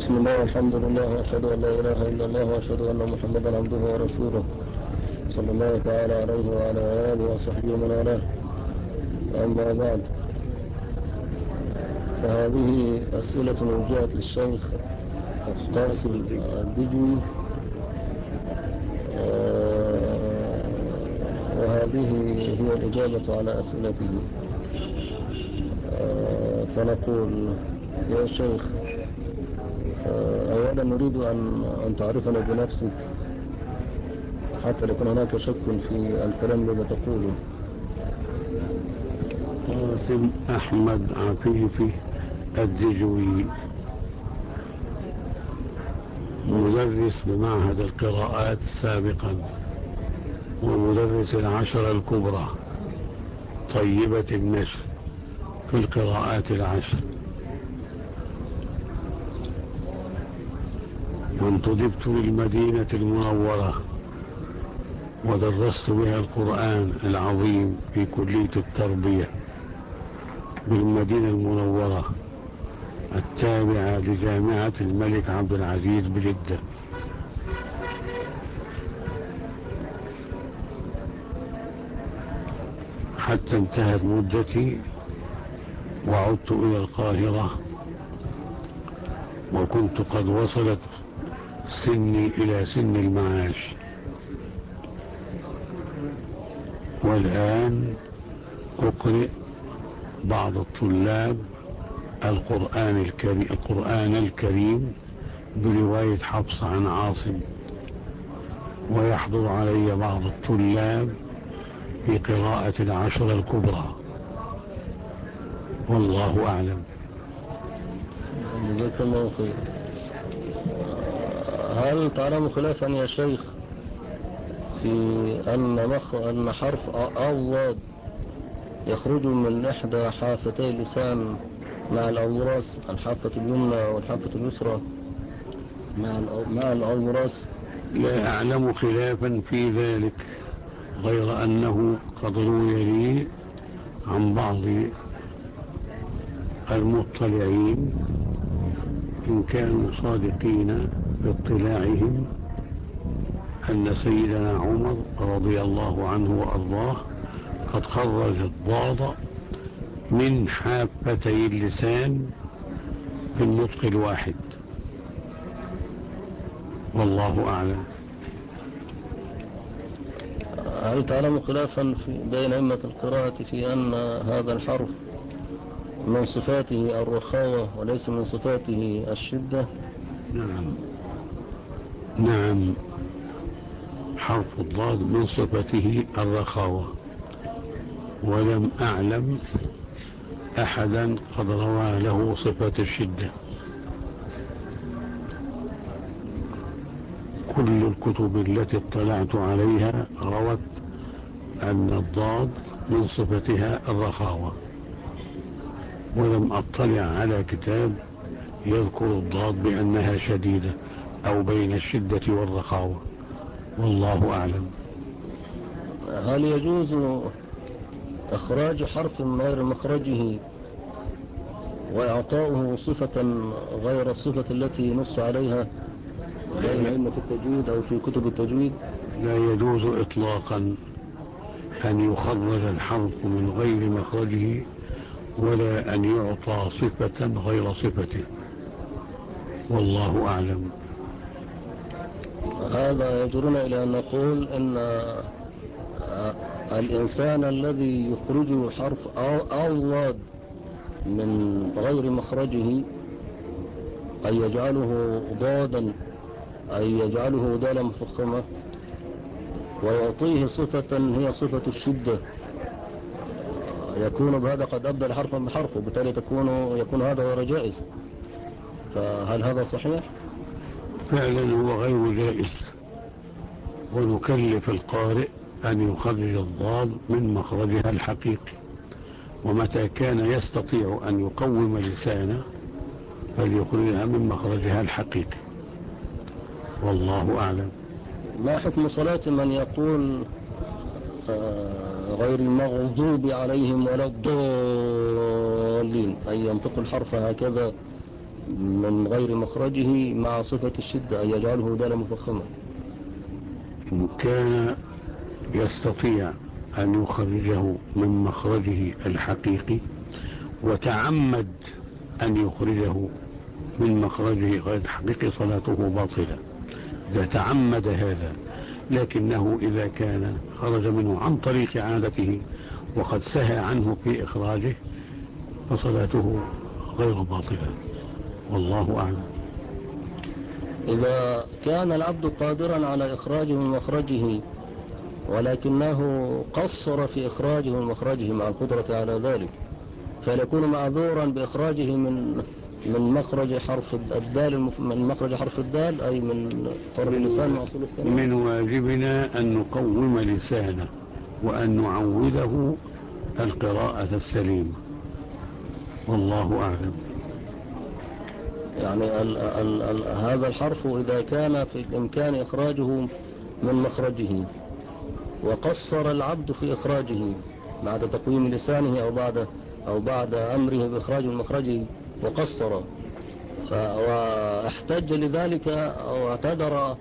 بسم الله والحمد لله وأشهد أن لا إله إلا الله وأشهد أن محمدا عبده ورسوله. صلى الله تعالى عليه وعلى آله وصحبه ومن والاه. أما بعد فهذه أسئلة وجهت للشيخ قاسم الدجوي وهذه هي الإجابة على أسئلته. فنقول يا شيخ أولا نريد أن, أن تعرفنا بنفسك حتى يكون هناك شك في الكلام الذي تقوله. قاسم أحمد عفيفي الدجوي مدرس بمعهد القراءات سابقا ومدرس العشر الكبرى طيبة النشر في القراءات العشر. وانتدبت للمدينة المنورة ودرست بها القرآن العظيم في كلية التربية بالمدينة المنورة التابعة لجامعة الملك عبد العزيز بجدة. حتى انتهت مدتي وعدت إلى القاهرة وكنت قد وصلت سني إلى سن المعاش. والآن أقرئ بعض الطلاب القرآن الكريم, القرآن الكريم برواية حفص عن عاصم. ويحضر علي بعض الطلاب في قراءة العشر الكبرى. والله أعلم. جزاك الله خير. هل تعلم خلافا يا شيخ في أن, مخ... أن حرف أولاد يخرج من إحدى حافتي اللسان مع الأوراس الحافة اليمنى والحافة اليسرى مع مع الأوراس؟ لا أعلم خلافا في ذلك غير أنه قد روي لي عن بعض المطلعين إن كانوا صادقين في اطلاعهم أن سيدنا عمر رضي الله عنه وأرضاه قد خرج الضاد من حافتي اللسان في النطق الواحد. والله أعلم. هل تعلم خلافا بين أئمة القراءة في أن هذا الحرف من صفاته الرخاوة وليس من صفاته الشدة؟ نعم. نعم. حرف الضاد من صفته الرخاوة. ولم أعلم أحدا قد روى له صفة الشدة. كل الكتب التي اطلعت عليها روت أن الضاد من صفتها الرخاوة. ولم أطلع على كتاب يذكر الضاد بأنها شديدة. أو بين الشدة والرخاوة. والله أعلم. هل يجوز إخراج حرف من غير مخرجه وإعطاؤه صفة غير الصفة التي نص عليها بين علمة التجويد أو في كتب التجويد؟ لا يجوز إطلاقا أن يخرج الحرف من غير مخرجه ولا أن يعطى صفة غير صفته. والله أعلم. هذا يجرنا إلى أن نقول إن الإنسان الذي يخرج حرف أولاد من غير مخرجه أن يجعله ضادا أي يجعله دالا مفخمة ويعطيه صفة هي صفة الشدة يكون بهذا قد أبدل حرفا بحرف وبالتالي تكون يكون هذا غير جائز فهل هذا صحيح؟ فعلا هو غير جائز. ونكلف القارئ أن يخرج الضاد من مخرجها الحقيقي. ومتى كان يستطيع أن يقوم لسانه فليخرجها من مخرجها الحقيقي. والله أعلم. ما حكم صلاة من يقول غير المغضوب عليهم ولا الضالين؟ أي ينطق الحرف هكذا من غير مخرجه مع صفة الشدة أن يجعله دالا مفخما. إن كان يستطيع أن يخرجه من مخرجه الحقيقي وتعمد أن يخرجه من مخرجه غير الحقيقي صلاته باطلة. إذا تعمد هذا لكنه إذا كان خرج منه عن طريق عادته وقد سهى عنه في إخراجه فصلاته غير باطلة. والله أعلم. إذا كان العبد قادرا على إخراجه من مخرجه ولكنه قصر في إخراجه من مخرجه مع القدرة على ذلك فيكون معذورا بإخراجه من من مخرج حرف الدال. من مخرج حرف الدال أي من طر اللسان وأصول من واجبنا أن نقوم لسانه وأن نعوده القراءة السليمة. والله أعلم. يعني ال ال ال هذا الحرف إذا كان في الإمكان إخراجه من مخرجه وقصر العبد في إخراجه بعد تقويم لسانه أو بعد أو بعد أمره بإخراج من مخرجه وقصر. وأحتج لذلك أو اعتذر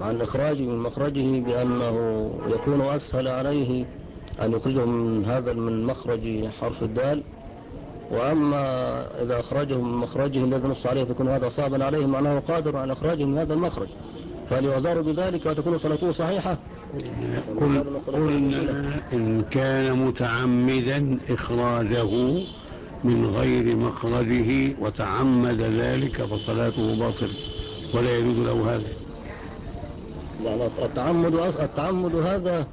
عن إخراجه من مخرجه بأنه يكون أسهل عليه أن يخرجه من هذا من مخرج حرف الدال. وأما إذا أخرجه من مخرجه الذي نص عليه فيكون هذا صعبا عليه معناه قادر على إخراجه من هذا المخرج. فليعذر بذلك وتكون صلاته صحيحة. قل قلنا إن كان متعمدا إخراجه من غير مخرجه وتعمد ذلك فصلاته باطل ولا يجوز له هذا. يعني التعمد التعمد هذا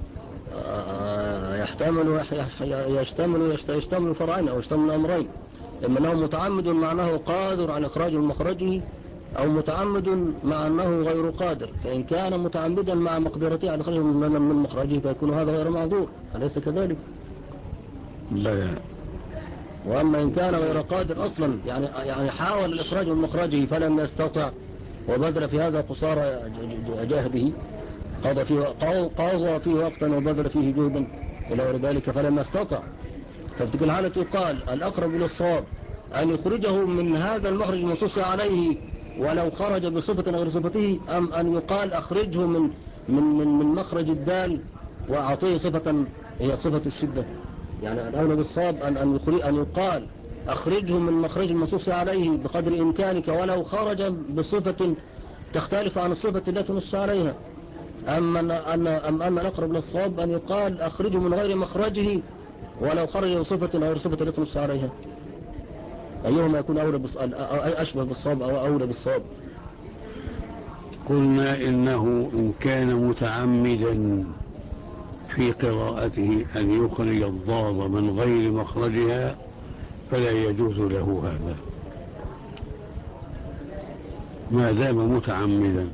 يحتمل يشتمل يشتمل فرعين أو يشتمل أمرين. إما أنه متعمد معناه قادر على إخراج مخرجه أو متعمد مع أنه غير قادر. فإن كان متعمدا مع مقدرته على إخراجه من مخرجه فيكون هذا غير معذور أليس كذلك؟ لا. وأما إن كان غير قادر أصلا يعني يعني حاول الإخراج من مخرجه فلم يستطع وبذل في هذا قصارى جهده قضى فيه, قضى فيه وقتا وبذل فيه جهدا. إلى غير ذلك فلم يستطع ففي تلك الحالة يقال الأقرب إلى الصواب أن يخرجه من هذا المخرج المنصوص عليه ولو خرج بصفة غير صفته أم أن يقال أخرجه من من من, من مخرج الدال وأعطيه صفة هي صفة الشدة. يعني الأولى بالصواب أن أن أن يقال أخرجه من مخرج المنصوص عليه بقدر إمكانك ولو خرج بصفة تختلف عن الصفة التي نص عليها. أما أن, أم أن الأقرب للصواب أن يقال أخرجه من غير مخرجه ولو خرج بصفة غير صفة نص عليها. أيهما يكون أولى أشبه بالصواب أو أولى بالصواب؟ قلنا إنه إن كان متعمدا في قراءته أن يخرج الضاد من غير مخرجها فلا يجوز له هذا. ما دام متعمدا.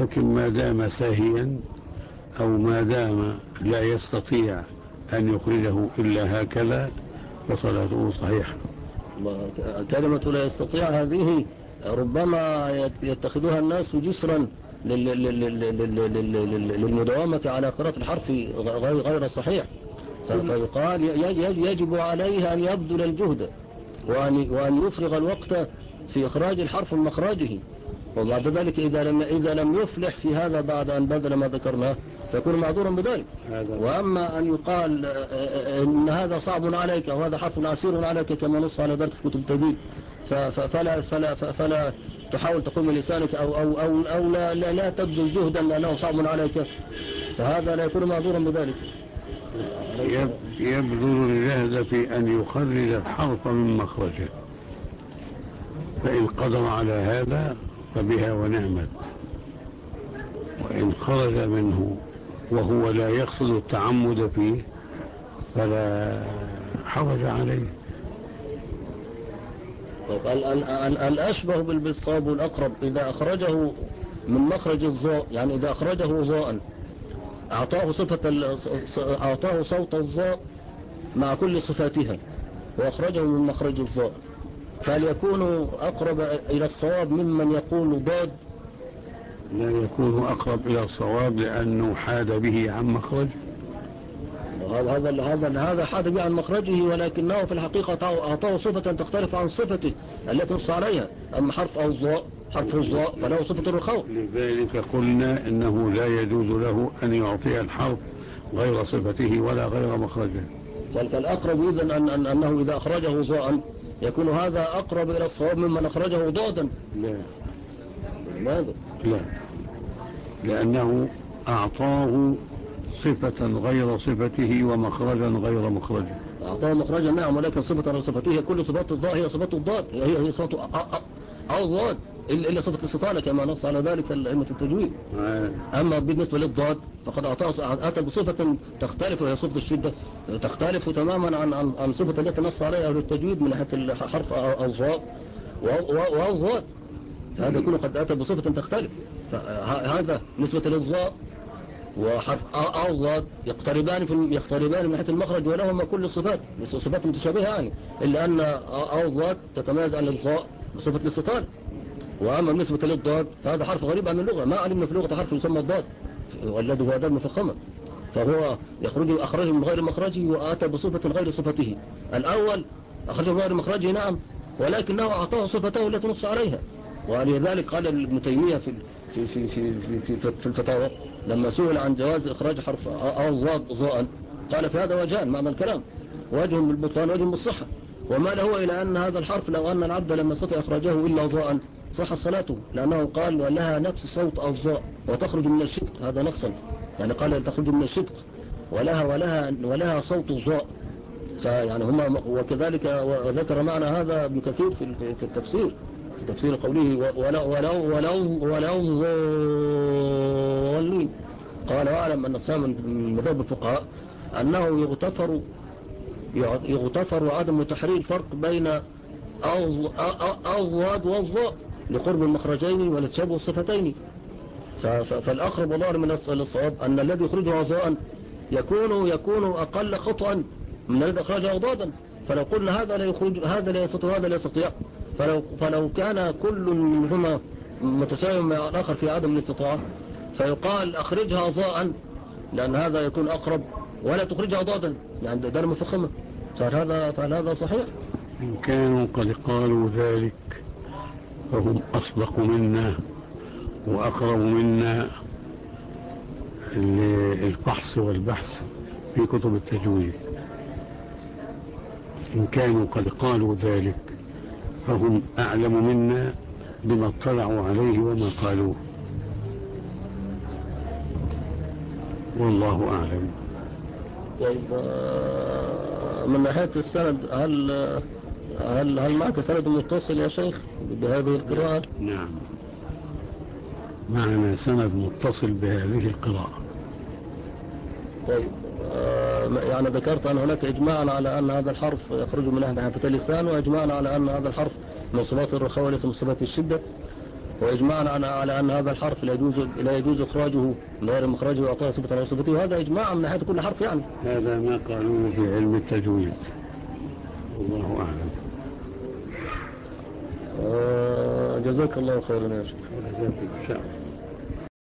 لكن ما دام ساهيا أو ما دام لا يستطيع أن يخرجه إلا هكذا فصلاته صحيحة كلمة لا يستطيع هذه ربما يتخذها الناس جسرا للمداومة على قراءة الحرف غير صحيح فيقال يجب عليه أن يبذل الجهد وأن يفرغ الوقت في إخراج الحرف من مخرجه وبعد ذلك إذا لم, إذا لم يفلح في هذا بعد أن بذل ما ذكرناه فيكون معذورا بذلك. وأما أن يقال إن هذا صعب عليك أو هذا حرف عسير عليك كما نص على ذلك في كتب التجويد فلا, فلا, فلا تحاول تقوم لسانك أو, أو, أو, أو لا, لا, لا تبذل جهدا لأنه صعب عليك. فهذا لا يكون معذورا بذلك. يبذل الجهد في أن يخرج الحرف من مخرجه. فإن قدر على هذا فبها ونعمت. وإن خرج منه وهو لا يقصد التعمد فيه فلا حرج عليه. الأشبه بالصواب والأقرب إذا أخرجه من مخرج الضاء يعني إذا أخرجه ضاء أعطاه صفة أعطاه صوت الضاء مع كل صفاتها وأخرجه من مخرج الضاء فهل يكون أقرب إلى الصواب ممن يقول ضاد لا يكون أقرب إلى الصواب لأنه حاد به عن مخرج. هذا هذا هذا حاد عن مخرجه ولكنه في الحقيقة أعطاه صفة تختلف عن صفته التي نص عليها أما حرف أو ضاء حرف الضاء فله صفة الرخاء لذلك قلنا إنه لا يجوز له أن يعطي الحرف غير صفته ولا غير مخرجه. فالأقرب إذن أن أن أنه إذا أخرجه ضاء يكون هذا أقرب إلى الصواب ممن أخرجه ضادا لا لماذا؟ لا لأنه أعطاه صفة غير صفته ومخرجا غير مخرجه أعطاه مخرجا نعم ولكن صفة غير صفته كل صفات الضاء هي صفات الضاد هي صفات أو ضاد إلا صفة الاستطالة كما نص على ذلك الأئمة التجويد. آه. أما بالنسبة للضاد فقد أتى بصفة تختلف وهي صفة الشدة تختلف تماما عن عن عن صفة التي نص عليها أهل التجويد من ناحية الحرف أو ضاد وأو ضاد فهذا كله قد أتى بصفة تختلف. هذا نسبة للضاء وحرف أو ضاد يقتربان في يقتربان من ناحية المخرج ولهما كل الصفات صفات متشابهة يعني. إلا أن أو ضاد تتميز عن الضاء بصفة الاستطال وأما بالنسبة للضاد فهذا حرف غريب عن اللغة. ما علمنا في اللغة حرف يسمى الضاد. والذي هو أداة مفخمة فهو يخرج أخرجه من غير مخرجه وآتى بصفة غير صفته. الأول أخرجه من غير مخرجه نعم. ولكنه أعطاه صفته التي نص عليها. ولذلك قال ابن تيمية في في في في في, في, في الفتاوى لما سئل عن جواز إخراج حرف أو ضاد ضاء قال في هذا وجهان معنى الكلام. وجه بالبطلان وجه بالصحة. وما له إلى أن هذا الحرف لو أن العبد لم يستطع إخراجه إلا ضاء. صح صلاته لأنه قال ولها نفس صوت الضاء وتخرج من الشدق. هذا نصا يعني قال تخرج من الشدق. ولها ولها ولها صوت الضاء فيعني هم وكذلك وذكر معنى هذا ابن كثير في في التفسير. في تفسير قوله ولو ولو ولو ولو قال وأعلم أن السلام من مذهب الفقهاء أنه يغتفر يغتفر عدم تحرير الفرق بين الضاد والضاء لقرب المخرجين ولتشابه الصفتين. فالأقرب والله من الصواب أن الذي يخرجه ضاء يكون يكون أقل خطأ من الذي أخرجه ضادا فلو قلنا هذا لا يخرج هذا لا يستطيع هذا لا يستطيع. فلو فلو كان كل منهما متساوي مع الآخر في عدم الاستطاعة فيقال أخرجها ضاء لأن هذا يكون أقرب ولا تخرجها ضادا يعني ده مفخمة فهذا فهذا صحيح؟ إن كانوا قد قالوا ذلك فهم أصدق منا وأقرب منا للفحص والبحث في كتب التجويد. إن كانوا قد قالوا ذلك فهم أعلم منا بما اطلعوا عليه وما قالوه. والله أعلم. طيب آه، من ناحية السند هل هل هل معك سند متصل يا شيخ بهذه القراءة؟ نعم. معنا سند متصل بهذه القراءة. طيب آه يعني ذكرت أن هناك إجماعا على أن هذا الحرف يخرج من أحد حرفتي اللسان وإجماعا على أن هذا الحرف من صفات الرخاء وليس من صفات الشدة وإجماعا على أن هذا الحرف لا يجوز لا يجوز إخراجه من غير مخرجه وإعطائه صفة على صفته وهذا إجماع من ناحية كل حرف يعني. هذا ما قالوه في علم التجويد والله أعلم. جزاك الله خيرا يا شيخ.